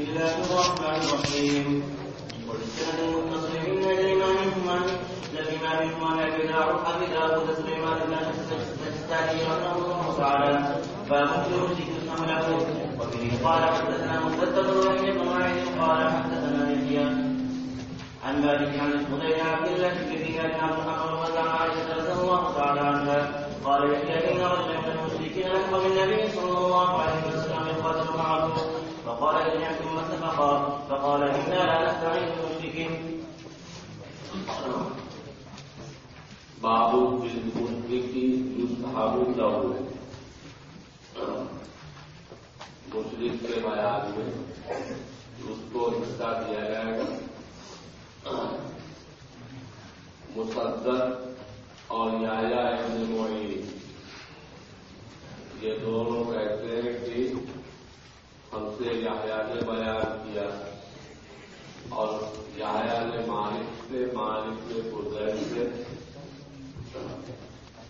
بسم الله الرحمن الرحيم. والسند المتصل من الإمام عن الإمام عن أبي داود أبي داود سليمان بن السجستاني رحمه الله تعالى باب في ذكر حمله وفيه قال حدثنا مسدد وحي بن قال حدثنا يحيى عن مالك عن الخدير عبد الله بن دينار عن محمد وعن عائشة رضي الله تعالى عنها قال يحيى إن رجلا من المشركين لحق بالنبي صلى الله عليه وسلم يقاتل معه. فقال إن يحكم اتفقا فقال إنا لا نستعين بالمشركين باب بالمشرك يستحب له مشرق کے بیان میں اس کو حصہ دیا جائے گا مصدق اور یایا ابن معین. یہ دونوں کہتے ہیں کہ ہم سے یایا نے بیان کیا۔ اور یایا نے مالک سے مالک سے گزر سے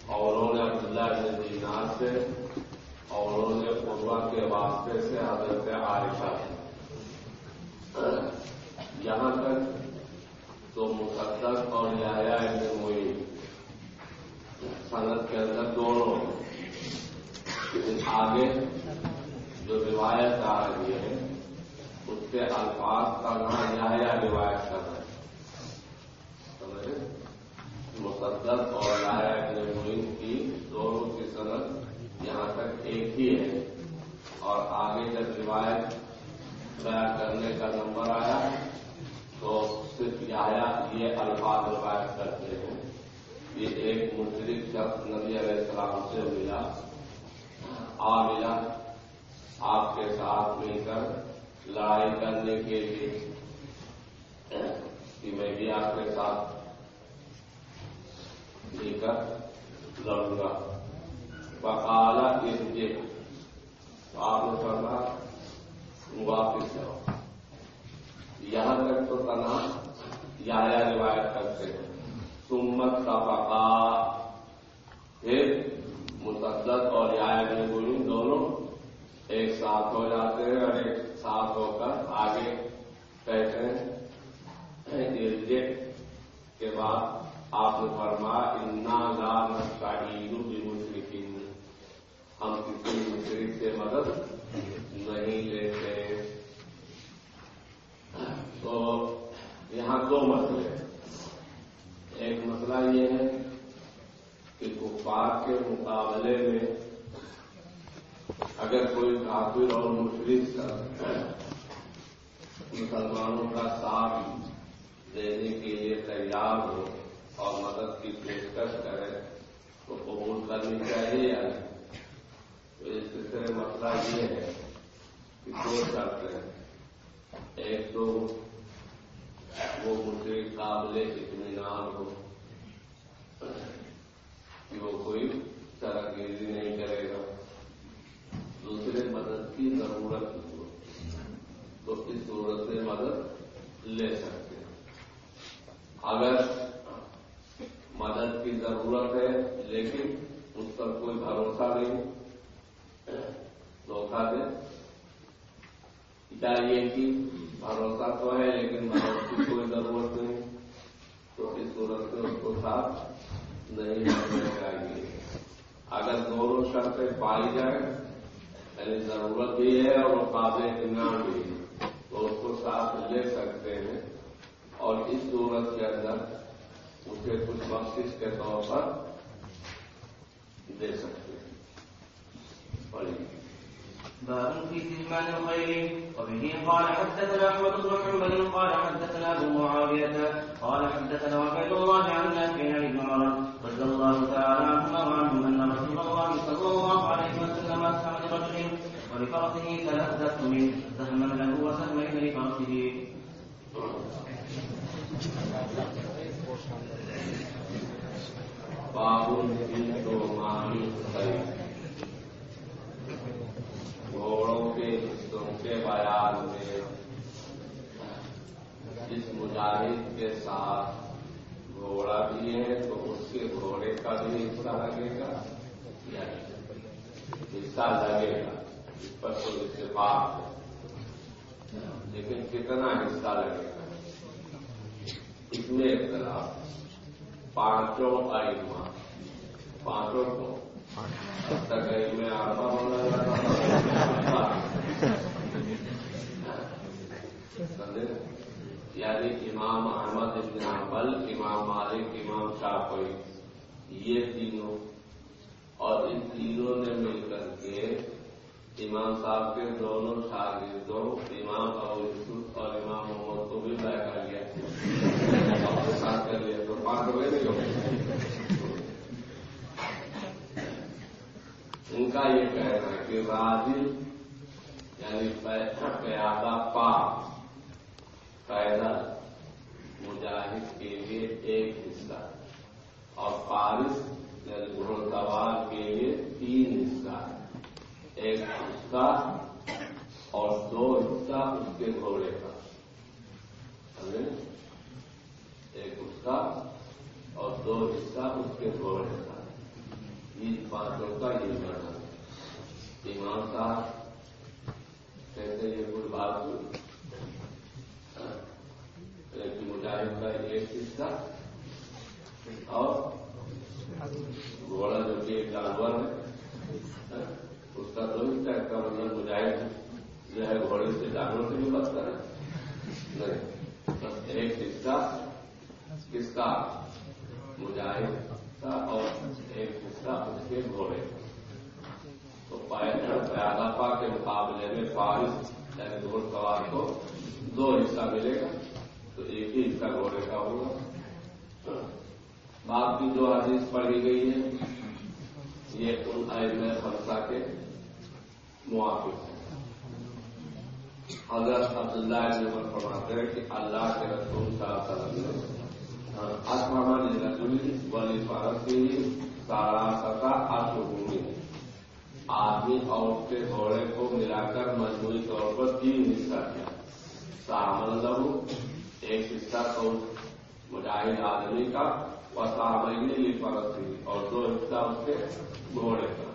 اور انہوں نے عبداللہ بن دینار سے اور انہوں نے قربا کے واسطے سے حضرت عائشہ یہاں تک تو مقدس اور یایا ابن معین اس صورت کے اسے کچھ بخش کے طور پر دے سکتے ہیں۔ باب في كتمان الخير وبه قال حدثنا احمد بن حنبل، قال حدثنا ابو معاويه قال حدثنا عبيد الله عن نافع عن ابن عمر رضي الله تعالى عنهما وعنهم ان رسول الله صلى الله عليه وسلم اسهم لرجل ولفرسه ثلاثه من سهما له وسهمين لفرسه بابل تو مانی گھوڑوں کے حصوں کے بیان میں جس مجاہد کے ساتھ گھوڑا بھی ہے تو اس کے گھوڑے کا بھی حصہ لگے گا یا حصہ لگے گا، اس پر کوئی اتفاق ہے۔ لیکن کتنا حصہ لگے گا؟ اس میں اختلاف پانچوں آئما پانچوں کو۔ میں آرما ہونا یعنی امام احمد ابن حنبل، امام مالک، امام شافعی، یہ تینوں۔ اور ان تینوں نے مل کر کے امام صاحب کے دونوں شاگردوں امام ابو یوسف اور امام محمد کو بھی طے کر لیا اور ساتھ کر لیا تو پانچ ہو گئے نہیں ہو ان کا یہ کہنا ہے کہ راجل یعنی پیادہ پاک پیدل مجاہد کے لیے ایک حصہ اور فارس یعنی گھوڑ کے لیے تین حصہ ایک اس کا اور دو حصہ اس کے گھوڑے کا ایک اس کا اور دو حصہ اس کے گھوڑے کا ان باتوں کا یہ گھر ایمان صاحب کہتے یہ کچھ بات ہوئی۔ ہاں؟ مجاہد کا ایک حصہ اور گھوڑا جو کہ ایک جانور ہے ہاں؟ اس کا تو اس ٹائپ کا مطلب مجاہد جو ہے گھوڑے سے جانور سے بھی بات کرے نہیں، بس ایک حصہ کس کا مجاہد کا اور ایک حصہ اس کے گھوڑے تو پیادافا کے مقابلے میں فارس یعنی گھوڑ سوار کو دو حصہ ملے گا، تو ایک ہی حصہ گھوڑے کا ہوگا۔ باقی جو حدیث پڑھی گئی ہے، یہ ان عائد خمسہ کے موافق ہے حضرت عبداللہ عمر فرماتے ہیں کہ اللہ کے رسول صلی اللہ علیہ وسلم اصمان رسول، ولی فارت کے لیے سارا سطح اصومی آدمی اور اس کے گھوڑے کو ملا کر مجموعی طور پر تین حصہ کیا۔ سامن لہو ایک حصہ تو مجاہد آدمی کا وسامنے لی فرق تھی، اور دو حصہ اس کے گھوڑے کا۔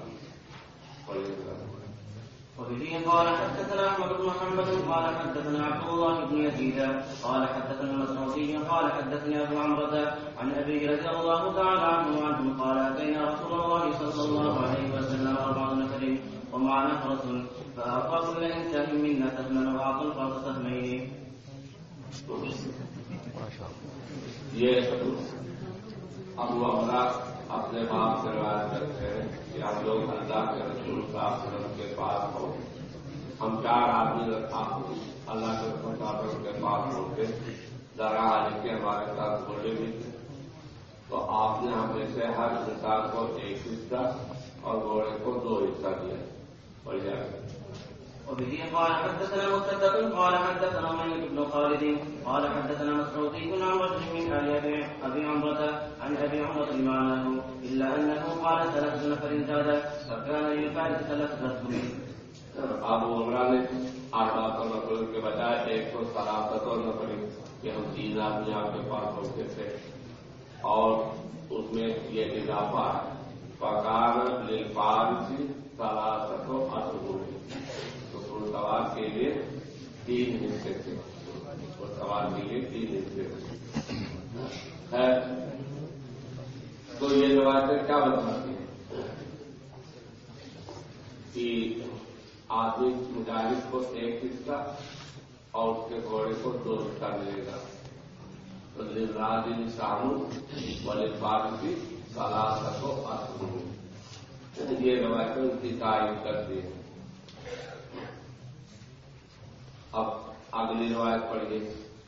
وبه قال حدثنا احمد بن محمد، قال حدثنا عبد الله بن يزيد، قال حدثنا المسعودي قال حدثني ابو عمرة عن ابي رضي الله تعالى عنه قال اتينا رسول الله صلى الله عليه وسلم اربع ومعنا فرس فاعطى كل انسان منا سهما واعطى الفرس سهمين. یہ. ابو امرا اپنے باپ سے روایت کرتے ہیں کہ ہم لوگ اللہ کے رسول صاحب وسلم کے پاس ہو ہم چار آدمی اللہ کے رسول صاحب کے پاس ہو کے درا علی کے ہمارے ساتھ گھوڑے بھی. تھے تو آپ نے ہمیں سے ہر انسان کو ایک حصہ اور گھوڑے کو دو حصہ دیا. وبه قال حدثنا مسدد قال حدثنا مالك بن خالد. قال حدثنا مسعودي عن رجل من ال ابي عمرة، عن ابي عمرة معناه الا انه قال ثلاث نفر زاد فكان للفارس ثلاث رسول ابو عمرہ نے آٹھ باتوں نفر کے بجائے ایک سو تو سلافتوں نفر کہ ہم تین آدمی آپ کے پاس ہوتے تھے، اور اس میں یہ اضافہ ہے پکار لفارسی سلافتوں اصول سوال کے لیے تین حصے تھے۔ اور سوال کے لیے تین حصے تھے۔ خیر۔ تو یہ روایتیں کیا بتاتی ہیں؟ کہ آدمی مجاہد کو ایک حصہ اور اس کے گھوڑے کو دو حصہ ملے گا۔ تو راج سامو والے فارسی سلاست کو آسم یہ روایتیں ان کی تعریف کرتی ہیں اب اگلی روایت پڑھیے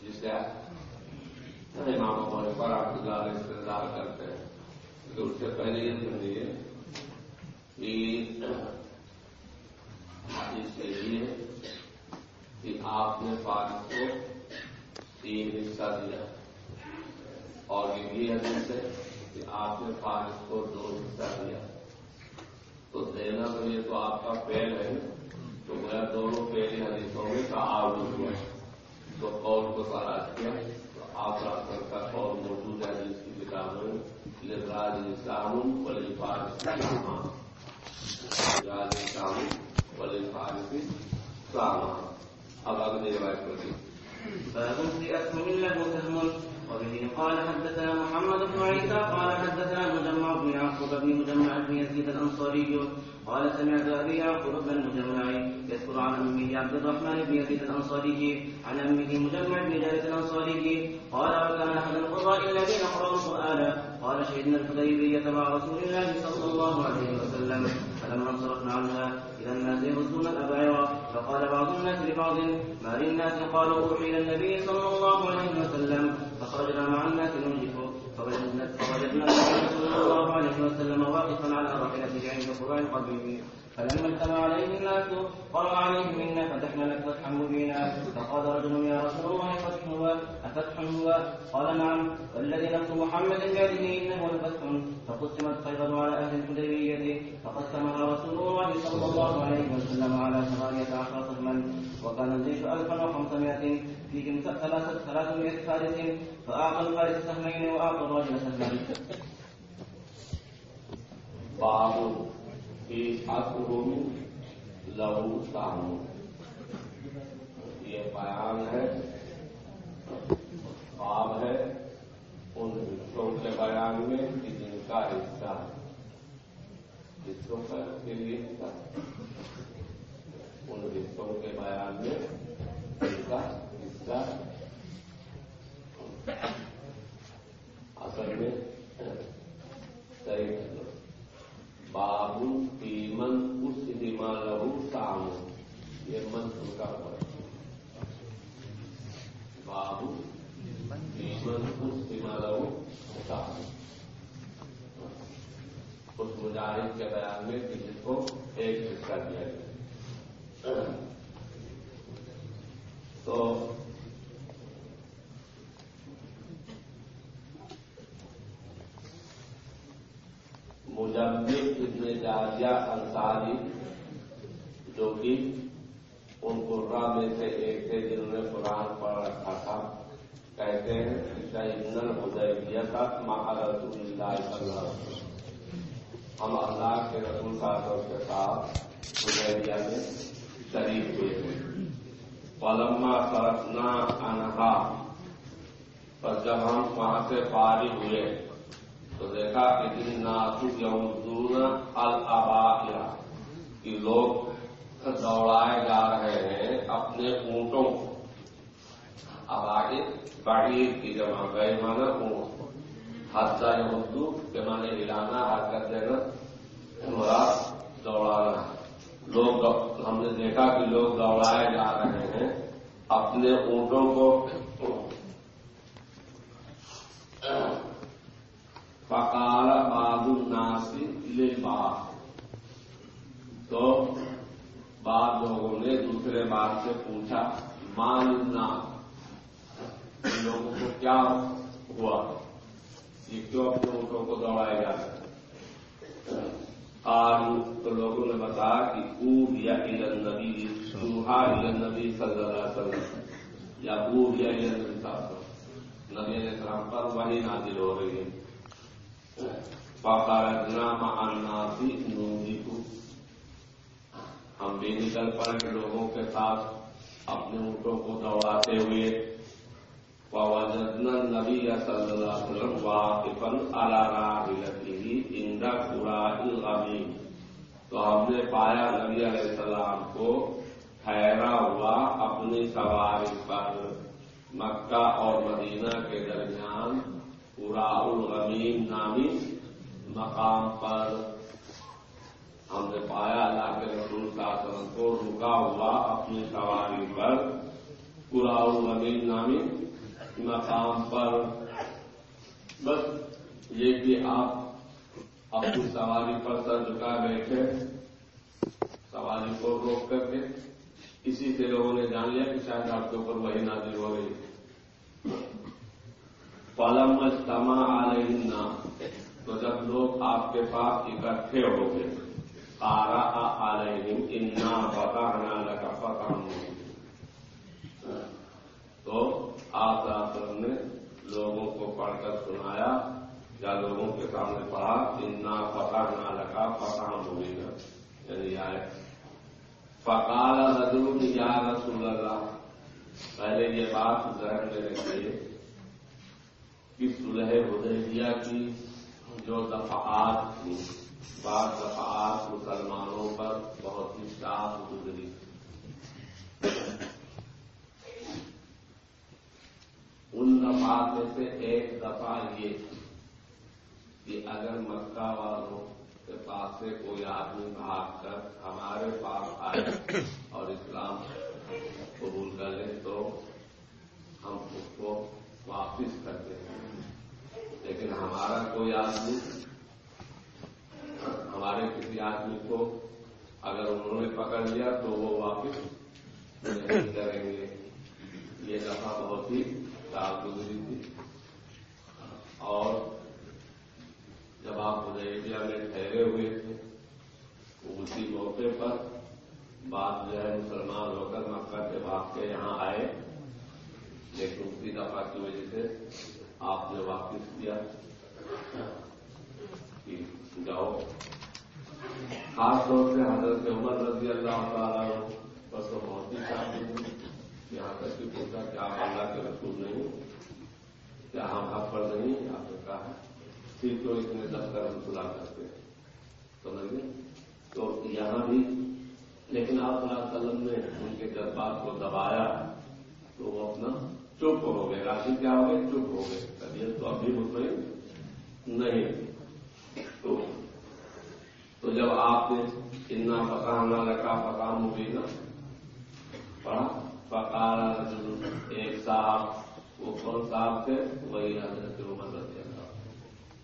جس سے امام ہونے پر آپ کی زیادہ کرتے ہیں۔ کہ اس سے پہلے یہ سمجھیے کہ اس کے لیے کہ آپ نے فارغ کو تین حصہ دیا۔ اور یہ بھی حدیث ہے کہ آپ نے فارغ کو دو حصہ دیا۔ تو دینا تو یہ تو آپ کا پہل ہے، تو میں دونوں پہلے حدیثوں میں کا آروپ ہوا تو قول کو تلاش کیا۔ تو آپ راستر کا قول موجود ہے، جس کی کتابوں میں راج اسلام ولی فارسی راج اسلام ولی فارسی سامان۔ اب اگلی روایت روایت ہوتی وبه قال حدثنا محمد بن عيسى، قال حدثنا مجمع بن يعقوب بن مجمع بن يزيد الانصاري قال سمعت ابي يعقوب بن المجمع يذكر عن امه عبد الرحمن بن يزيد الانصاري عن امه مجمع بن جابر الانصاري قال وكان احد القراء الذين قرأوا القران قال شهدنا الحديبيه مع رسول الله صلى الله عليه وسلم، فلما انصرفنا عنها اذا الناس يغزون الابعره فقال بعض الناس لبعض، ما للناس؟ قالوا أوحي إلى النبي صلى الله عليه وسلم، فخرجنا مع الناس ننجف فوجدنا النبي صلى الله عليه وسلم واقفا على راحلته عند قران قبره فلما اجتمع عليه الناس قرأ عليهم إنا فتحنا لك فتحا مبينا. فقال رجل يا رسول الله، فتح هو، أفتح هو؟ قال نعم. والذي نفس محمد بيده إنه لفتح فقسمت خيبر على أهل الحديبية. فقسمها رسول الله صلى الله عليه وسلم على ثمانية عشر سهما وكان الجيش ألفا وخمسمائة. فيهم ثلاثة ثلاثمائة فارس فأعطى الفارس سهمين وأعطى الرجل سهمين. باب کی اکرم لہو سامو یہ بیان ہے باب ہے ان حصوں کے بیان میں کہ جن کا حصہ حصوں کا کے لیے حصہ ان حصوں کے بیان میں ان کا حصہ اصل میں صحیح بابو پیمن اس دما لہو سام یہ من کا پڑا بابو پیمن اس دما لہو سام اس مجاہد کے بیان میں کسی کو ایک حصہ دیا گیا۔ تو مجمد ابن جاجیا انصاری جو کہ ان قرا میں سے ایک تھے جنہوں نے قرآن پڑھ رکھا تھا، کہتے ہیں شہید حدیبیہ کا مہا رسول اللہ صلی اللہ ہم اللہ کے رسول صاحب کے ساتھ حدیبیہ میں شریف ہوئے تھے پلما سرفنا انہا پر جب ہم وہاں سے فارغ ہوئے تو دیکھا کہ جن ناسک یوزون الاباقیہ کہ لوگ دوڑائے جا رہے ہیں اپنے اونٹوں کو۔ اب آگے باڑی کی جمع گئے مانا اونٹ۔ حادثہ اردو کے معنی ہلانا حرکت دینا مراد دوڑانا لوگ ہم نے دیکھا کہ لوگ دوڑائے جا رہے ہیں اپنے اونٹوں کو۔ فقال بعض الناس للبعض۔ تو بعض لوگوں نے دوسرے بات سے پوچھا مان ان لوگوں کو کیا ہوا؟ یہ کیوں اپنے اونٹوں کو دوڑائے جا رہے آج تو لوگوں نے بتایا کہ او یا علن نبی سوہا علن نبی صلی اللہ علیہ وسلم، یا او یا علن نبی صاحب نبی علیہ السلام پر وہی نازل ہو رہی ہے۔ پاکارجنا ماناسی نوجی کو ہم بھی نکل پڑے لوگوں کے ساتھ اپنے اونٹوں کو دوڑاتے ہوئے ووجدنا نبی صلی اللہ علیہ وسلم واقفا على راحلته عند قراء الغمیم تو ہم نے پایا نبی علیہ السلام کو ٹھہرا ہوا اپنی سواری پر مکہ اور مدینہ کے درمیان قراء الغمیم نامی مقام پر ہم نے پایا اللہ کے رسول صلی اللہ کو، رکا ہوا اپنی سواری پر۔ قراء الغمیم نامی مقام پر۔ بس یہ کہ آپ اپنی سواری پر سر جھکا بیٹھے، سواری کو روک کر کے۔ اسی سے لوگوں نے جان لیا کہ شاید آپ کے اوپر وہی نازل ہو رہی پلم اجتماع علیہن تو جب لوگ آپ کے پاس اکٹھے ہو گئے آرا علیہم انا فتحنا لک فتحا تو آپ نے لوگوں کو پڑھ کر سنایا، یا لوگوں کے سامنے پڑھا انا فتح نہ لگا فتح ہوگی گا یعنی آئے فقال رجل، یا رسول اللہ، پہلے یہ بات ذہن میں رکھیے کہ سلح حدیبیہ کی جو دفعات تھیں بعض دفعات مسلمانوں پر بہت ہی صاف گزری۔ ان دفعات میں سے ایک دفعہ یہ کہ اگر مکہ والوں کے پاس سے کوئی آدمی بھاگ کر ہمارے پاس آئے اور اسلام قبول کر لے تو ہم اس کو واپس کرتے ہیں لیکن ہمارا کوئی آدمی ہمارے کسی آدمی کو اگر انہوں نے پکڑ لیا تو وہ واپس نہیں کریں گے۔ یہ دفعہ بہت ہی صاف گزری تھی۔ اور جب آپ ادیبیا میں ٹھہرے ہوئے تھے، اسی موقع پر بات جو ہے مسلمان ہو کر مکہ کے بھاگ کے یہاں آئے۔ لیکن اسی دفعہ کی وجہ سے آپ نے واپس کیا؟ کہ جاؤ۔ خاص طور سے حضرت عمر رضی اللہ تعالیٰ بس تو بہت ہی چاہتے یہاں تک کہ پوچھا کہ آپ اللہ کے رسول نہیں کیا ہم حق پر نہیں آپ نے کہا پھر تو اس میں دس ہم سلا کرتے ہیں۔ سمجھ گئے تو یہاں بھی، لیکن آپ اللہ وسلم نے ان کے جذبات کو دبایا تو وہ اپنا چپ ہو گئے راشن کیا ہو گئے؟ چپ ہو گئے۔ طبیعت تو ابھی مطمئن نہیں تو تو جب آپ نے اتنا پکا نہ لگا پکا مبینہ پڑھا۔ پکارا ایک صاحب، وہ کون صاحب تھے؟ وہی حضرت عمر رضی اللہ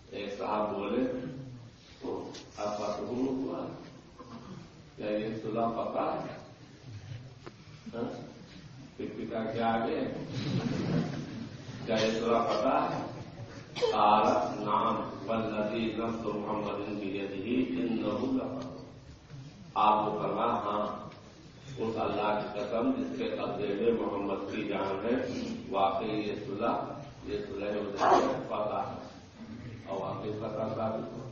ایک صاحب بولے، تو آپ کا ہوا کیا یہ سلا پکا ہے؟ ہاں؟ پتا کیا آگے؟ کیا یہ سلا پکا ہے۔ نام ندی نم تو محمد ان کی ان آپ کو کرنا ہاں اس اللہ کی قسم جس کے قبضے میں محمد کی جان ہے، واقعی یہ صلح یہ صلح پتا ہے۔ اور واقعی پتا ثابت ہو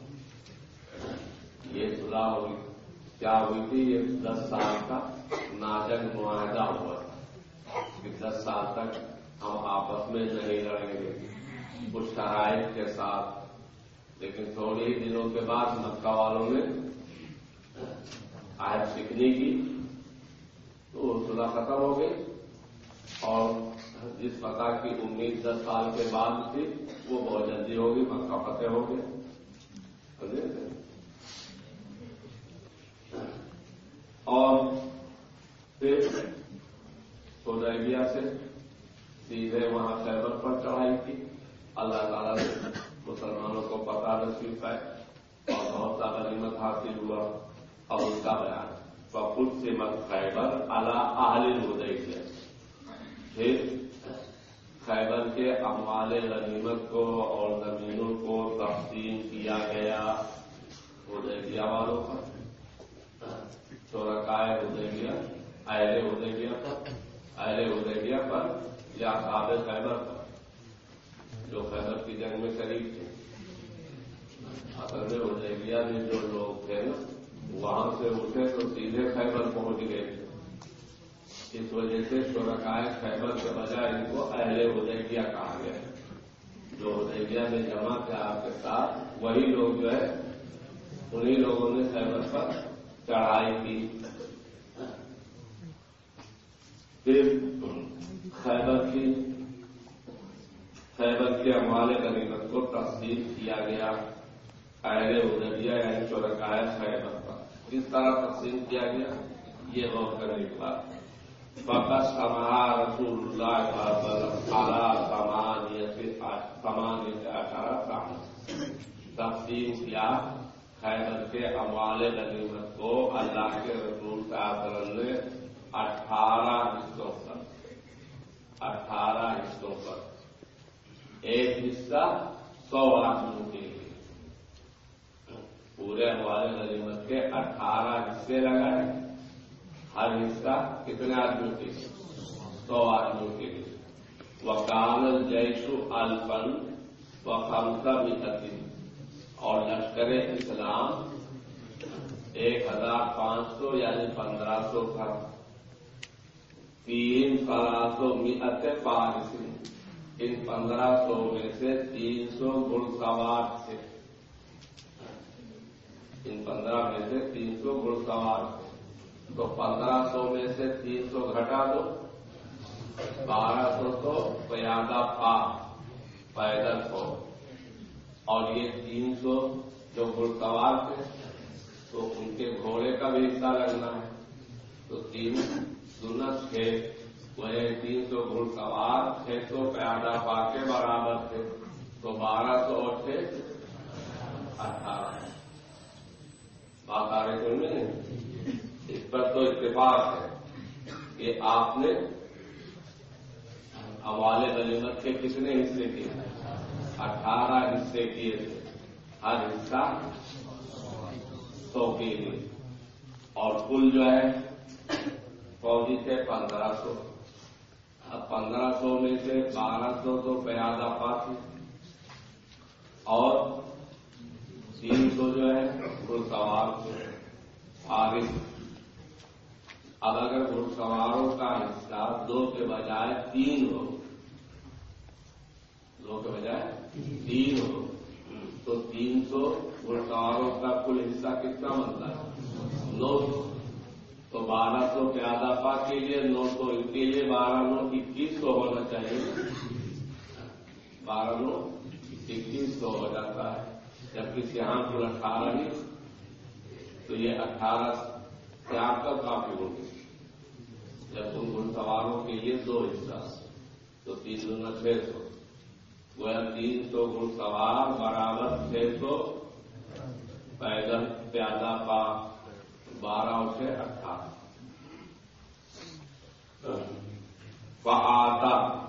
یہ صلح ہوئی۔ کیا ہوئی تھی؟ یہ دس سال کا ناجنگ معاہدہ ہوا۔ تھا کہ دس سال تک ہم آپس میں نہیں لڑیں گے۔ کچھ شرائط کے ساتھ۔ لیکن تھوڑے ہی دنوں کے بعد مکہ والوں نے آئے سیکھنے کی تو سلا ختم ہو گئی اور جس پتا کی امید دس سال کے بعد تھی، وہ بہت جلدی ہوگی مکہ فتح ہو گئے اور پھر سودیا سے سیدھے وہاں خیبر پر چڑھائی تھی اللہ تعالیٰ سے مسلمانوں کو پتا نصیب ہے اور بہت سا غنیمت حاصل ہوا اور اس کا بیان۔ خود سے مت خیبر اللہ اہل ہدیبیہ پھر خیبر کے اموال غنیمت کو اور زمینوں کو تقسیم کیا گیا ہدیبیہ والوں پر۔ چورکائے ہدیبیہ اہل ہدیبیہ پر اہل ہدیبیہ پر یا ساد خیبر پر، جو خیبر کی جنگ میں شریک تھے۔ اصل میں ہدیبیہ میں جو لوگ تھے نا، وہاں سے اٹھے تو سیدھے خیبر پہنچ گئے۔ اس وجہ سے شرکائے خیبر کے بجائے ان کو اہل ادیبیا کہا گیا۔ جو ادیبیا میں جمع تھے آپ کے ساتھ، وہی لوگ جو ہے، انہی لوگوں نے خیبر پر چڑھائی کی۔ پھر خیبر کی خیبر کے ہمارے غریبت کو تقسیم کیا گیا اہل ادیبیا یعنی چورکائے خیبر کس طرح تقسیم کیا گیا؟ یہ غور کرنے کی بات۔ بکس سما رسول اللہ سامان سامان اٹھارہ سال تقسیم کیا خیبر کے اموال غنیمت کو اللہ کے رسول صاحب نے اٹھارہ حصوں پر اٹھارہ حصوں پر ایک حصہ سو آدمیوں کے لیے۔ پورے ہمارے غنیمت کے اٹھارہ حصے لگائے ہر حصہ کتنے آدمیوں کے سو آدمیوں کے لیے۔ وکال جیشو الفن و خمسہ بھی اور لشکر اسلام ایک ہزار پانچ سو یعنی پندرہ سو تھا۔ تین سو میت پانچ ان پندرہ سو میں سے تین سو گڑ سوار تھے۔ ان پندرہ میں سے تین سو گڑ سوار تھے۔ تو پندرہ سو میں سے تین سو گھٹا دو، بارہ سو تو پیادہ پا پیدل ہو۔ اور یہ تین سو جو گڑ سوار تھے، تو ان کے گھوڑے کا بھی حصہ لگنا ہے۔ تو تین سنت چھ وہ تین سو گھڑ سوار چھ سو پیادہ پا کے برابر تھے تو بارہ سو اور تھے اٹھارہ بات آ رہی نہیں؟ اس پر تو اتفاق ہے کہ آپ نے حوالے غنیمت کے کتنے حصے کیے؟ اٹھارہ حصے کیے تھے۔ ہر حصہ سو کے لیے اور کل جو ہے فوجی تھے پندرہ سو۔ اب پندرہ سو میں سے بارہ سو تو پیادہ پاس اور تین سو جو ہے گھڑ سوار فارغ۔ اب اگر گھڑ سواروں کا حصہ دو کے بجائے تین ہو، دو کے بجائے تین ہو، تو تین سو گھڑ سواروں کا کل حصہ کتنا بنتا ہے؟ نو سو۔ تو بارہ سو پیادہ پا کے لیے، نو سو کے لیے، بارہ نو اکیس سو ہونا چاہیے۔ بارہ نو اکیس سو ہو جاتا ہے۔ جب کسی یہاں پورا اٹھارہ ہی، تو یہ اٹھارہ سے آپ کا کافی ہوگی جب تم ان سواروں کے لیے دو حصہ، تو تین سو چھ سو۔ وہ تین سو گھڑ سوار برابر چھ سو پیدل پیادہ پا بارہ سے اٹھارہ۔ فعاتا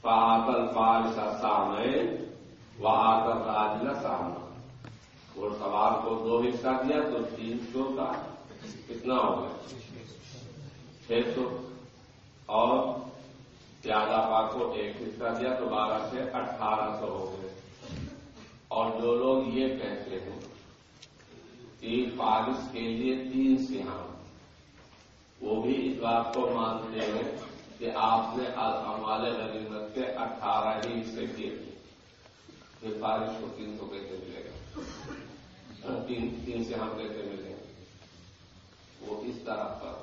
فعاتل پارشا سامنے و آتل راجلا سامنا گھوڑ سوار کو دو حصہ دیا تو تین سو کا۔ کتنا ہو گیا؟ چھ سو۔ اور پیادہ پا کو ایک حصہ دیا تو بارہ سے اٹھارہ سو ہو گئے۔ اور جو لوگ یہ کہتے ہیں ایک فارس کے لیے تین سیاح وہ بھی اس بات کو مانتے ہیں کہ آپ نے ہمارے غریبت کے اٹھارہ ہی حصے کیے تھے۔ پھر فارش کو تین سو کیسے ملے گا۔ تین سے ہم کیسے ملے گا۔ وہ اس طرح پر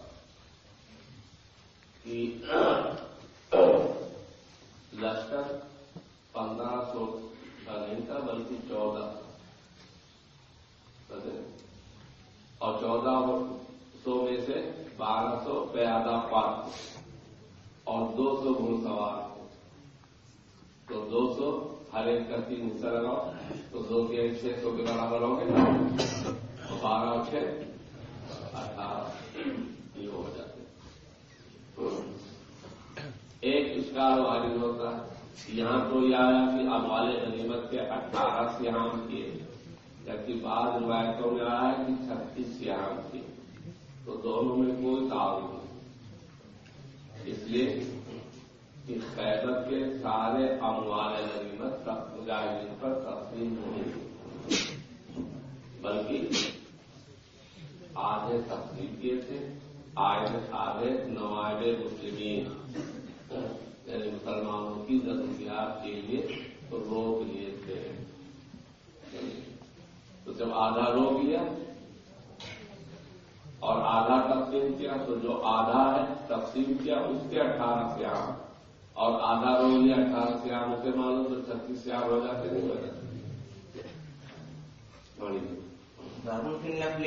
کہ لشکر پندرہ سو کا نہیں تھا، بلکہ چودہ اور چودہ سو میں سے بارہ سو پیادہ پاک اور دو سو گھڑ سوار تو دو سو ہر ایک کا تین حصہ لگاؤ۔ تو دو کے چھ سو کے برابر ہوں گے۔ بارہ چھ، اٹھارہ۔ یہ ہو جاتے ایک اسکار وارد ہوتا ہے۔ یہاں تو یہ آیا کہ اب والے غنیمت کے اٹھارہ سے یہاں کیے جبکہ بعض روایتوں میں آیا کہ چھتیس سیاح تھی تو دونوں میں کوئی تعاون نہیں۔ اس لیے کہ قیدت کے سارے اموال غنیمت مجاہدین پر تقسیم نہیں بلکہ آدھے تقسیم کیے تھے، آدھے نوائب مسلمین۔ یعنی مسلمانوں کی ضروریات کے لیے روک لیے تھے۔ یعنی تو جب آدھا روک لیا اور آدھا تقسیم کیا تو جو آدھا ہے تقسیم کیا اس کے اٹھارہ سیاح اور آدھا رو لیا اٹھارہ سیاح اسے معلوم تو چھتیس سیاح ہو جاتے نہیں ہو جاتے باب في النفل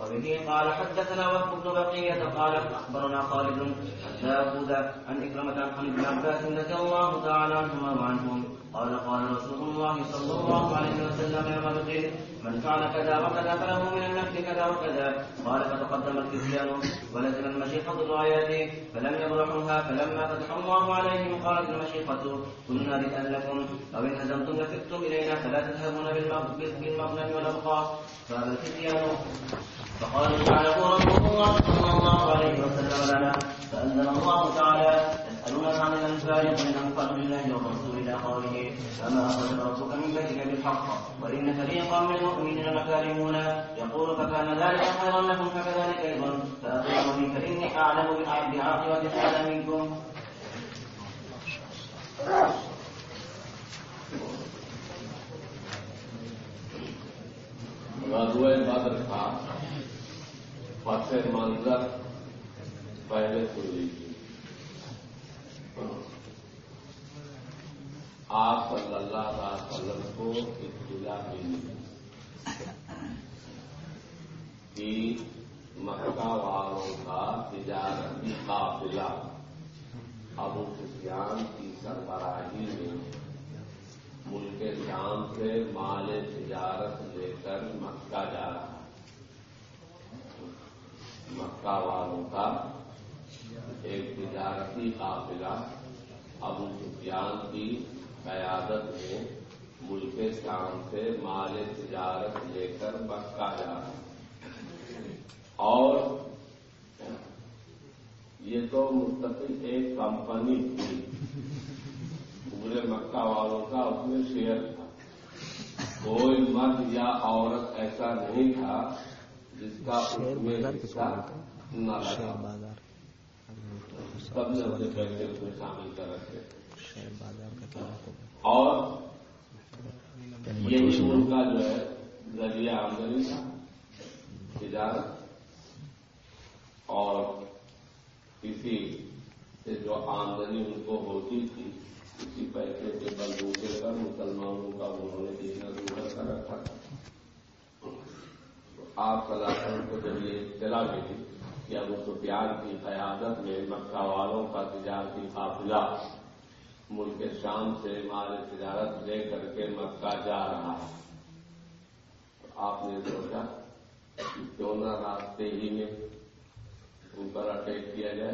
وبه قال حدثنا وهب بن بقية قال أخبرنا خالد عن داوود عن إكرمة عن ابن عباس رضي الله تعالى عنهما وعنهم. قال قال رسول الله صلى الله عليه وسلم يا بدر من فعل كذا وكذا فله من النفل كذا وكذا. قال فتقدم الكسيان ولزم المشيخة الرايات فلم يبرحوها، فلما فتح الله عليهم قالت المشيخة كنا ردءا لكم، أو إن هزمتم لفتم إلينا، فلا تذهبون بالمغنم والأبقى. فهذا الكسيان فقال فعله رسول الله صلى الله عليه وسلم لنا، فأنزل الله تعالى يسألونك عن الأنفال قل الأنفال لله والرسول إلى قوله فما أخرج ربك من بيتك بالحق وإن فريقا من المؤمنين لكارهون يقول فكان ذلك خيرا لكم فكذلك أيضا. فأطيعوني فإني أعلم بعاقبة الحال منكم. غزوہ بدر تھا فتح منظر پہلے ہوئی تھی آپ صلی اللہ علیہ وسلم کو اطلاع ملی کہ مکہ والوں کا تجارتی قافلہ۔ ابو سفیان کی سربراہی میں ملک شام سے مال تجارت لے کر مکہ جا رہا۔ مکہ والوں کا ایک تجارتی قافلہ ابو سفیان کی قیادت میں ملک شام سے مال تجارت لے کر مکہ جا رہا اور یہ تو مستقل ایک کمپنی تھی۔ پورے مکہ والوں کا اس میں شیئر تھا۔ کوئی مرد یا عورت ایسا نہیں تھا جس کا اس میں حصہ نہ لگا۔ سب نے اپنے اس میں شامل کر رکھے اور یہی ان کا جو ہے ذریعہ آمدنی تھا تجارت۔ اور کسی سے جو آمدنی ان کو ہوتی تھی اسی پیسے کے بلبوتے کر مسلمانوں کا انہوں نے دینا دور کر رکھا۔ تھا آپ سلاخن کو جب یہ اطلاع ملی کہ ابو سفیان کی قیادت میں مکہ والوں کا تجارتی قافلہ ملک شام سے مال تجارت لے کر کے مکہ جا رہا ہے۔ آپ نے سوچا کیوں نہ راستے ہی میں ان پر اٹیک کیا جائے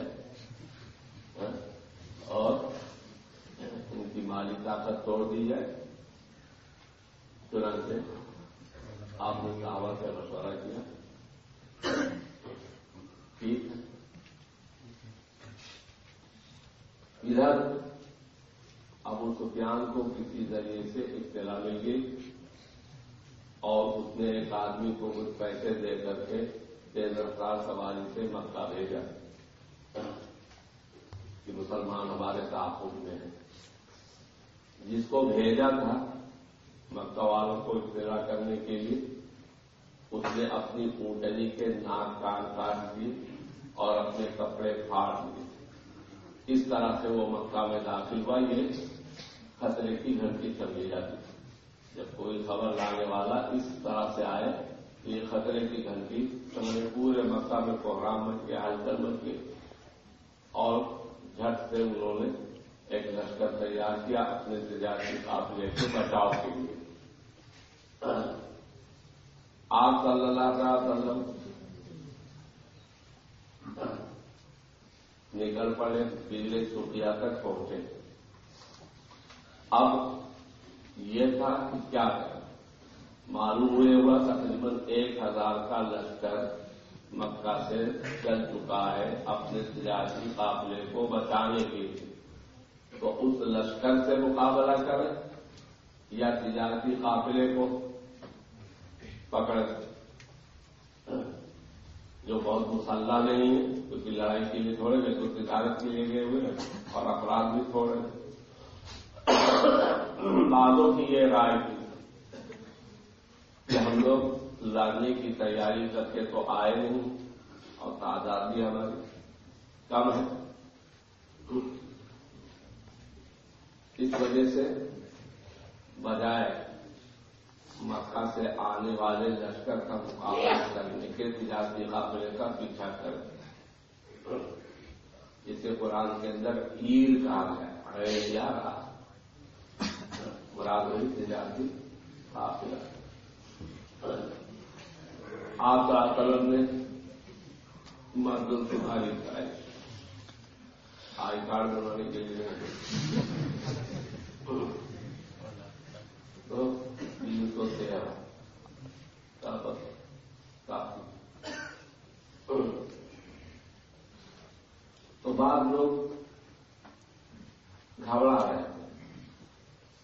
ہاں؟ اور ان کی مالی طاقت توڑ دی جائے۔ ترنت آپ نے صحابہ سے مشورہ کیا۔ ٹھیک ادھر ابو سفیان کو کسی ذریعے سے اطلاع مل گئی اور اس نے ایک آدمی کو کچھ پیسے دے کر کے تیز رفتار سواری سے مکہ بھیجا کہ مسلمان ہمارے تعاقب میں ہیں۔ جس کو بھیجا تھا مکہ والوں کو اطلاع کرنے کے لیے، اس نے اپنی اونٹنی کے ناک کان کاٹ دی۔ اور اپنے کپڑے پھاڑ دیے۔ اس طرح سے وہ مکہ میں داخل ہوا، یہ خطرے کی گھنٹی سمجھی جاتی جب کوئی خبر لانے والا اس طرح سے آئے یہ خطرے کی گھنٹی سمجھے پورے مکہ میں پروگرام بن کے ہلچل بن کے، اور جھٹ سے انہوں نے ایک لشکر تیار کیا اپنے تجارتی قافلے سے بچاؤ کے لیے۔ آپ صلی اللہ علیہ وسلم نکل پڑے بجلی چوٹیا تک پہنچے اب یہ تھا کہ کیا کریں معلوم ہوئے ہوا تقریباً ایک ہزار کا لشکر مکہ سے چل چکا ہے اپنے تجارتی قافلے کو بچانے کے لیے تو اس لشکر سے مقابلہ کریں یا تجارتی قافلے کو پکڑ جو بہت مسلح نہیں ہے کیونکہ لڑائی کے لیے تھوڑے گئے تو تجارت کے لیے گئے ہوئے ہیں اور اپرادھ بھی تھوڑے بعدوں کی یہ رائے تھی کہ ہم لوگ لڑنے کی تیاری کر کے تو آئے نہیں اور تعداد بھی ہماری کم ہے۔ اس وجہ سے بجائے مکہ سے آنے والے لشکر کا مقابلہ کرنے کے تجارتی قابلے کا پیچھا کر جسے قرآن کے اندر عید کہا ہے یا رہا۔ مراد ہوئی تجارتی قافلہ آپ کا قلم نے مردوں تمہاری آئی کارڈ بنانے کے لیے۔ تو تو بعد لوگ گھبرا رہے ہیں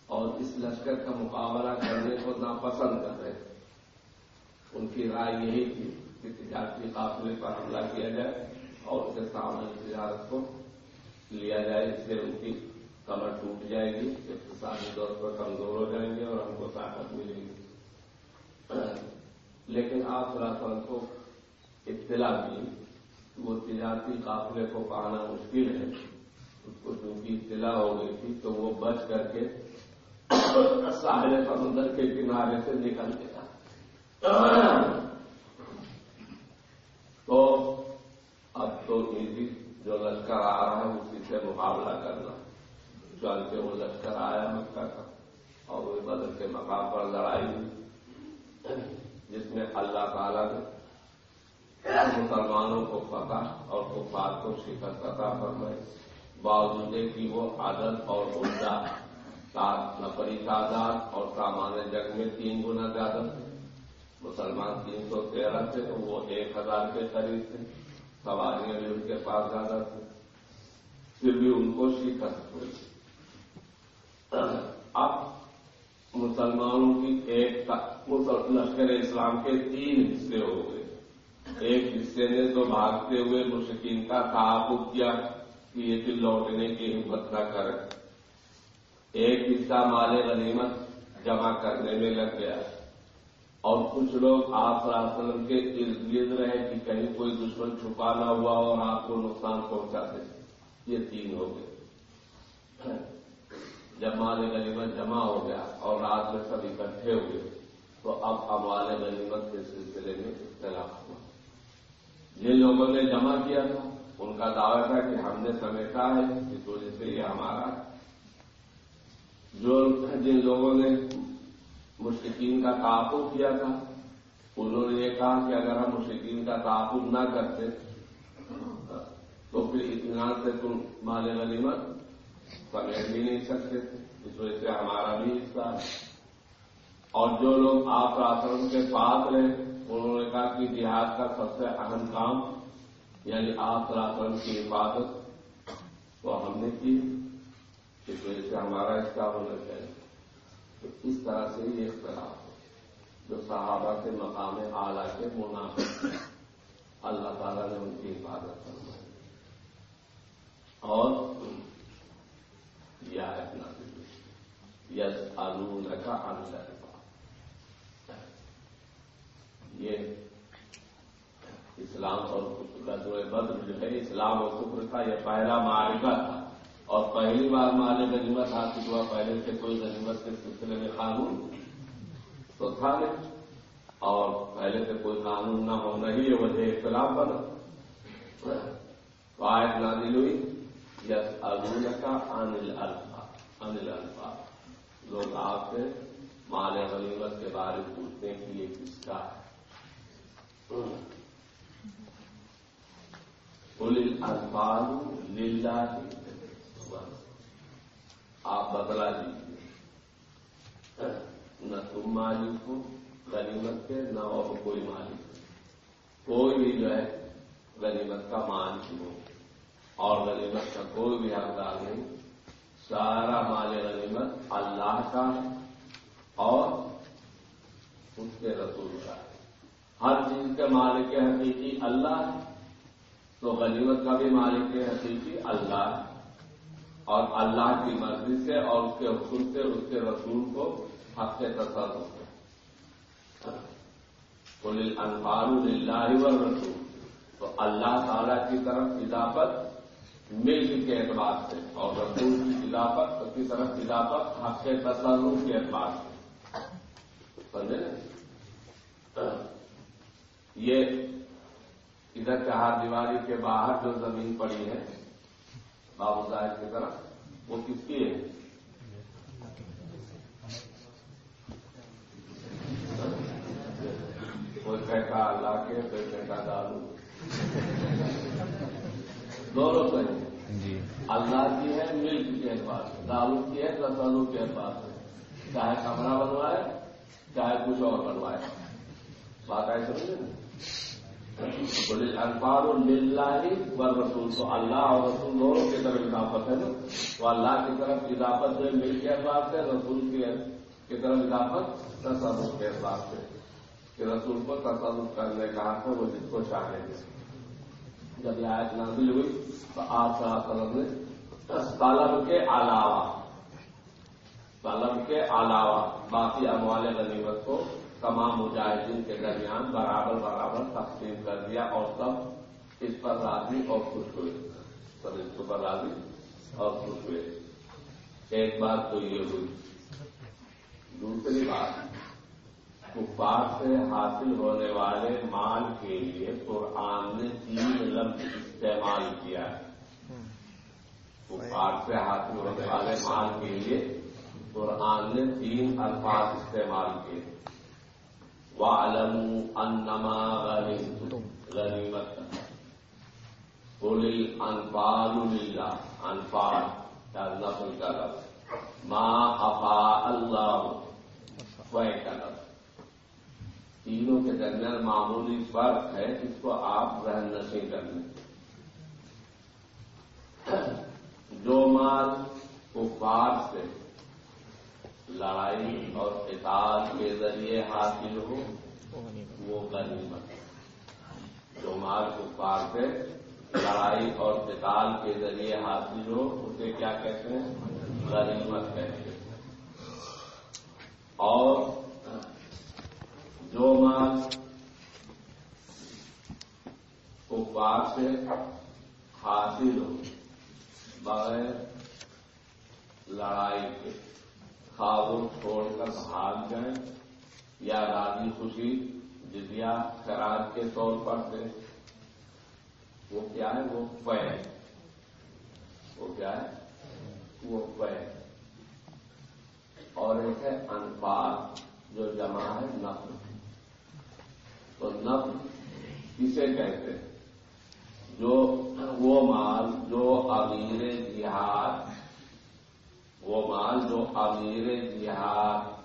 اور اس لشکر کا مقابلہ کرنے کو ناپسند کر رہے ہیں۔ ان کی رائے یہی تھی کہ تجارتی قافلے پر حملہ کیا جائے اور اس کے سامنے تجارت کو لیا جائے۔ اس سے ان کی کمر ٹوٹ جائے گی، اقتصادی طور پر کمزور ہو جائیں گے اور ہم کو طاقت ملے گی۔ لیکن آپ سراسر کو اطلاع دی وہ تجارتی قافلے کو پانا مشکل ہے۔ اس کو چونکہ اطلاع ہو گئی تھی تو وہ بچ کر کے ساحل سمندر کے کنارے سے نکل گیا۔ تو اب تو ایزی جو لشکر آ رہا ہے اسی سے مقابلہ کرنا۔ چل کے وہ لشکر آیا مکہ کا اور وہ بدل کے مقام پر لڑائی ہوئی۔ جس میں اللہ تعالی نے مسلمانوں کو فتح اور کفار کو شکست عطا فرمائی۔ باوجود کہ وہ عدد اور عمدہ نفری تعداد اور سامان جنگ میں تین گنا زیادہ تھے۔ مسلمان تین سو تیرہ تھے تو وہ ایک ہزار کے قریب تھے۔ سواریاں بھی ان کے پاس زیادہ تھے پھر بھی ان کو شکست ہوئی۔ اب مسلمانوں کی ایک لشکر اسلام کے تین حصے ہو گئے۔ ایک حصے نے تو بھاگتے ہوئے مشکین کا تعاقب کیا کہ یہ دل لوٹنے کی ہمت نہ کرے ایک حصہ مال غنیمت جمع کرنے میں لگ گیا۔ اور کچھ لوگ آپ وسلم کے ارد گرد رہے کہ کہیں کوئی دشمن چھپا نہ ہوا اور آپ کو نقصان پہنچا دے۔ یہ تین ہو گئے۔ جب مال غنیمت جمع ہو گیا اور رات میں سب اکٹھے ہوئے، تو اب اموال غنیمت کے سلسلے میں اختلاف ہوا۔ جن لوگوں نے جمع کیا تھا۔ ان کا دعویٰ تھا کہ ہم نے سمیٹا ہے، اس وجہ سے یہ ہمارا جو جن لوگوں نے مشکین کا تعاقب کیا تھا، انہوں نے یہ کہا کہ اگر ہم مشکین کا تعاقب نہ کرتے، تو پھر اطمینان سے تم مال غنیمت سمیٹ بھی نہیں سکتے تھے اس وجہ سے ہمارا بھی حصہ ہے۔ اور جو لوگ آپ آسرم کے پاس رہے، انہوں نے کہا کہ جہاد کا سب سے اہم کام یعنی آپ راسن کی حفاظت تو ہم نے کی، اس وجہ سے ہمارا حصہ ہونا چاہیے۔ تو اس طرح سے یہ اختلاف جو صحابہ کے مقام اعلیٰ کے منافق اللہ تعالیٰ نے ان کی حفاظت کروائی اور یا اتنا یس آلو کا یہ اسلام اور غزوہ بدر جو ہے، اسلام اور کفر کا یہ پہلا معرکہ تھا۔ اور پہلی بار مال غنیمت حاصل ہوا، پہلے سے کوئی غنیمت کے سلسلے میں قانون تو تھا نہیں۔ اور پہلے سے کوئی قانون نہ ہونا ہی یہ وجہ اختلاف بنا۔ آیت نازل ہوئی یس ارون کا انل الفا انل الفا لوگ آپ سے مال غنیمت کے بارے میں پوچھتے ہیں کہ یہ کس کا ہے۔ الفاظ لیلا آپ بدلا دیجیے نہ تم مالک ہو غنیمت کے، نہ اور کوئی مالک۔ کوئی بھی جو ہے غنیمت کا مالک ہو اور غنیمت کا کوئی بھی حقدار نہیں۔ سارا مال غنیمت اللہ کا ہے اور اس کے رسول کا ہے۔ ہر چیز کے مالک حقیقی اللہ ہے، تو غنیمت کا بھی مالک حقیقی اللہ ہے۔ اور اللہ کی مرضی سے اور اس کے حکم سے، اس کے رسول کو حق سے تصر ہوتے انفار اللہ و رسول تو اللہ تعالی کی طرف اضافت ملک کے اعتبار سے اور رسول کی اضافت کی طرف اضافت حق کے تصرف کے اعتبار سے۔ سمجھے یہ ادھر چہار دیواری کے باہر جو زمین پڑی ہے، بابو صاحب کی طرف، وہ کس کی ہے؟ کوئی کہتا اللہ کے کوئی کہتا دارو دونوں صحیح جی۔ اللہ کی ہے ملک کے اعتبار سے دارو کی ہے تصالو کے اعتبار سے چاہے کمرہ بنوائے چاہے کچھ اور بنوائے۔ بات آئے سمجھے نا؟ انفار اللہ و رسول تو اللہ اور رسول دونوں کی طرف اضافت ہے نا؟ تو اللہ کی طرف اضافت جو مل کے بات ہے رسول کی طرف اضافت؟ تصرف کے حساب سے۔ کہ رسول کو تصرف کرنے کا حق ہے وہ جس کو چاہیں گے جب یہ آیت نازل ہوئی تو آپ صاحب نے طلب کے علاوہ طلب کے علاوہ باقی اموال غنیمت کو تمام مجاہدین کے درمیان برابر برابر تقسیم کر دیا اور سب اس پر راضی اور خوش ہوئے۔ سب اس پر راضی اور خوش ہوئے۔ ایک بات تو یہ ہوئی، دوسری بات کفار سے حاصل ہونے والے مال کے لیے قرآن نے تین لفظ استعمال کیا ہے۔ کفار سے حاصل ہونے والے مال کے لیے قرآن نے تین الفاظ استعمال کیے۔ وَعَلَمُوا أَنَّمَا غَنِمْتُمْ غَنِمَتَ قُلِ الْأَنْفَالُ لِلَّهِ۔ انفال یا نفل کا لفظ۔ ما افا اللہ فے کا لفظ تینوں کے درمیان معمولی فرق ہے اس کو آپ ذہن نشیں کر لیں جو مال کفار سے لڑائی اور قتال کے ذریعے حاصل ہو، وہ غنیمت جو مال کفار سے لڑائی اور قتال کے ذریعے حاصل ہو، اسے کیا کہتے ہیں؟ غنیمت کہتے ہیں۔ اور جو مال کفار سے حاصل ہو بغیر لڑائی کے۔ خوابوں چھوڑ کر بھاگ جائیں یا راضی خوشی جدیا خراج کے طور پر دیں وہ کیا ہے؟ وہ پے وہ کیا ہے؟ وہ پے اور ایک ہے انفال جو جمع ہے نفل تو نفل کسے کہتے ہیں؟ جو وہ مال، جو امیر جہاد، وہ مال، جو امیر جہاد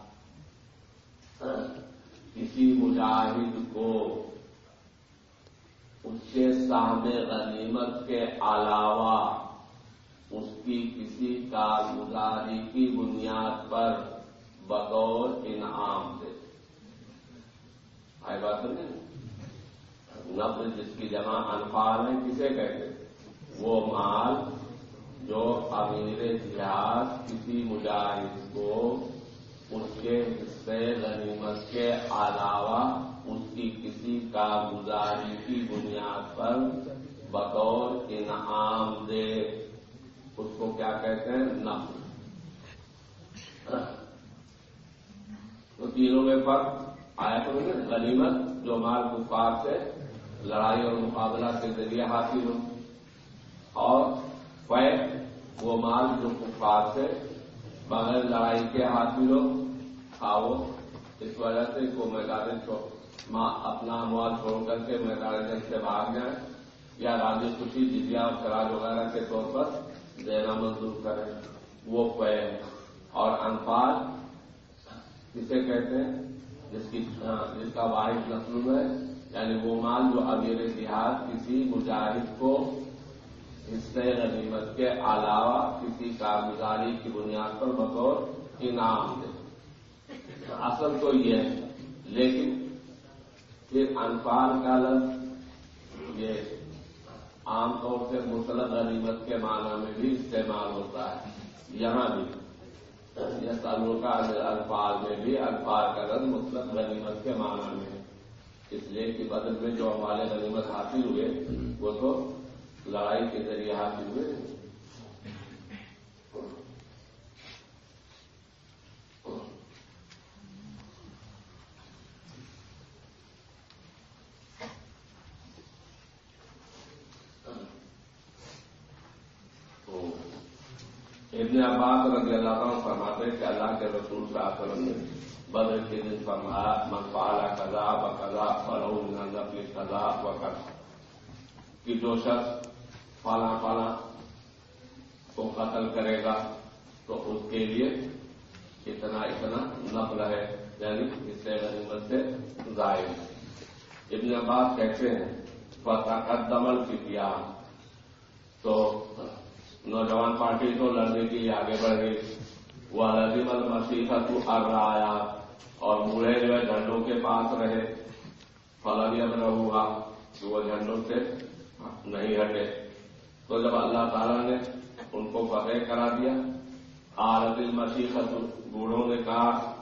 کسی مجاہد کو اس کے سامنے غنیمت کے علاوہ اس کی کسی کارگزاری کی بنیاد پر بطور انعام دے آئی بات نہیں؟ نفل جس کی جمع انفال ہے کسے کہتے وہ مال جو امیر جہاد کسی مجاہد کو اس کے حصے غنیمت کے علاوہ اس کی کسی کارگزاری کی بنیاد پر بطور انعام دے۔ اس کو کیا کہتے ہیں؟ نفل تو تینوں میں پر آیا تو غنیمت جو مال کفار سے، لڑائی اور مقابلہ کے ذریعے حاصل ہو اور فیق وہ مال جو کفار سے بغیر لڑائی کے حاصل ہو کھاؤ اس وجہ سے کو میدان ماں اپنا مال چھوڑ کر کے میدان جنگ سے بھاگ جائیں۔ یا راجی خوشی جدیا اور شراج وغیرہ کے طور پر دینا منظور کریں۔ وہ پے اور انفال کسے کہتے ہیں جس کی جس کا واحد نسل ہے یعنی وہ مال جو امیر اتحاد کسی مجاہد کو حصے غنیمت کے علاوہ کسی کارگزاری کی بنیاد پر بطور انعام دے۔ اصل تو یہ ہے، لیکن پھر انفال کا لفظ، یہ عام طور سے مسلط غنیمت کے معنی میں بھی استعمال ہوتا ہے، یہاں بھی۔ تعلقات سالوں الفاظ میں بھی الفاظ کا رد مطلق غنیمت کے معنی میں اس لیے کہ بدل میں جو ہمارے غنیمت حاصل ہوئے، وہ تو لڑائی کے ذریعے حاصل ہوئے۔ ابن عباس رضی اللہ عنہ فرماتے ہیں کہ اللہ کے رسول صلی اللہ علیہ وسلم نے بدر کے دن فرمایا، من پالا کذا بکذا فلو من نفل کذا وکذا کہ جو شخص فالا فالا کو قتل کرے گا تو اس کے لیے اتنا اتنا نقل ہے یعنی اس سے غنیمت سے ظاہر ابن عباس کہتے ہیں فتح قدمل کی دیا تو نوجوان پارٹی تو لڑنے کے لیے آگے بڑھ گئی۔ وہ لذیم المسیحت الرایا اور بوڑھے جو ہے جھنڈوں کے پاس رہے۔ فلن اب ہوا کہ وہ جھنڈوں سے نہیں ہٹے۔ تو جب اللہ تعالیٰ نے ان کو فتح کرا دیا عالت المسیحت بوڑھوں نے کہا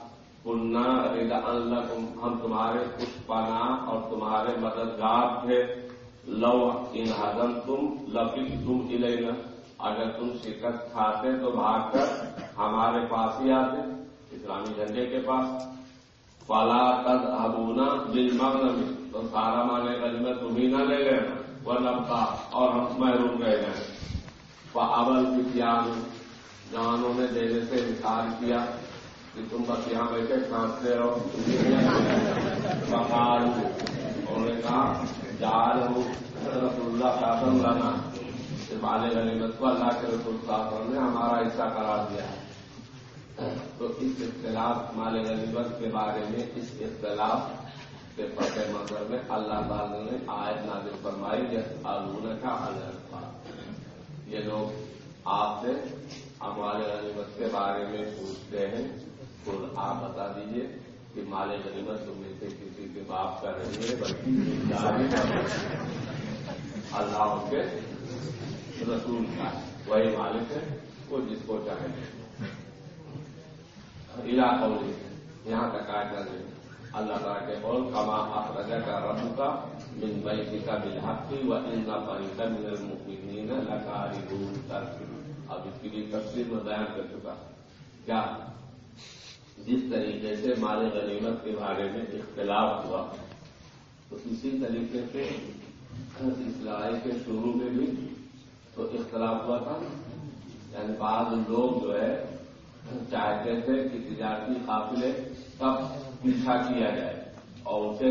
کنہ ردا اللہ ہم تمہارے کچھ پناہ اور تمہارے مددگار تھے۔ لو ان ہزم تم لفی تم الینا۔ اگر تم شکست کھاتے تو بھاگ کر ہمارے پاس ہی آتے، اسلامی جھنڈے کے پاس۔ فلا تد ابونا بل تو سارا مانے گل میں تم ہی نہ لے گئے وہ نبتا اور ہم محروم رہ گئے ابل فتیان جوانوں نے دینے سے انکار کیا کہ تم بس یہاں بیٹھے کھانستے رہو۔ بخار انہوں نے کہا جال ہوں رسول اللہ شاسن لانا مالے غنیمت کو اللہ کے رسول صاحب نے ہمارا حصہ قرار دیا ہے۔ تو اس اختلاف مال غنیمت کے بارے میں، اس اختلاف کے پس منظر میں اللہ تعالی نے آیت نازل فرمائی جیسے آلون کا حضرت یہ لوگ آپ سے ہمارے غنیمت کے بارے میں پوچھتے ہیں۔ تو آپ بتا دیجیے کہ مال غنیمت تم میں سے کسی کے باپ کا نہیں ہے، بلکہ اللہ کے رسول کا وہی مالک ہے وہ جس کو چاہے۔ علاقہ یہاں تک آئے کر اللہ تعالیٰ کے بول کما اخرجا کا ربو کا من بیتی کا بالحقی و ان کا پریتا من المقیمین لکاری دور تر اب اس کی بھی تفصیل میں بیان کر چکا۔ کیا؟ جس طریقے سے مال غنیمت کے بارے میں اختلاف ہوا۔ تو اسی طریقے سے اس لڑائی کے شروع میں بھی تو اختلاف ہوا تھا۔ یعنی بعض لوگ جو ہے، چاہتے تھے کہ تجارتی قافلے کب پیچھا کیا جائے اور اسے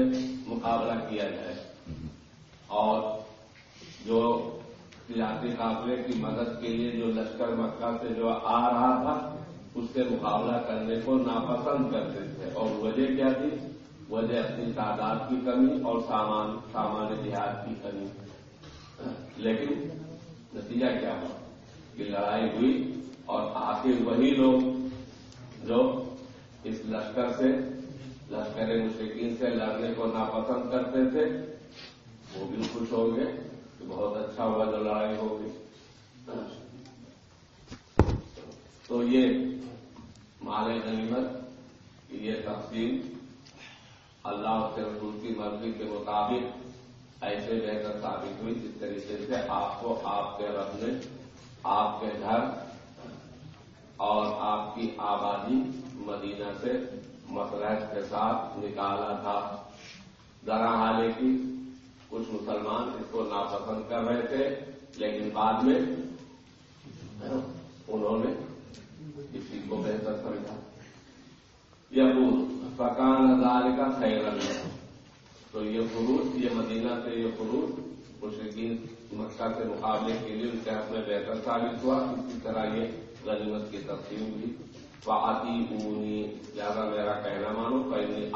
مقابلہ کیا جائے۔ اور جو تجارتی قافلے کی مدد کے لیے جو لشکر مکہ سے جو آ رہا تھا، اس سے مقابلہ کرنے کو ناپسند کرتے تھے۔ اور وجہ کیا تھی؟ وجہ اپنی تعداد کی کمی اور سامان سامان جہاد کی کمی۔ لیکن نتیجہ کیا ہوا؟ کہ لڑائی ہوئی اور آخر وہی لوگ جو اس لشکر سے، لشکر مشکین سے لڑنے کو ناپسند کرتے تھے، وہ بھی خوش ہو گئے کہ بہت اچھا ہوا جو لڑائی ہوگی تو یہ مال غنیمت، یہ تقسیم اللہ کے رسول کی مرضی کے مطابق ایسے بہتر ثابت ہوئی جس طریقے سے آپ کو آپ کے رب نے آپ کے گھر اور آپ کی آبادی مدینہ سے مسرحت کے ساتھ نکالا تھا۔ ذرا حالے کی کچھ مسلمان اس کو ناپسند کر رہے تھے، لیکن بعد میں انہوں نے کسی کو بہتر سمجھا۔ یہ فکان ہزار کا خیر تو یہ فروٹ یہ مدینہ سے یہ فروٹ مشرقین مکہ کے مقابلے کے لیے ان کے حق میں بہتر ثابت ہوا۔ اسی طرح یہ غنیمت کی تقسیم ہوئی فعتی اونی زیادہ میرا کہنا مانو پہلے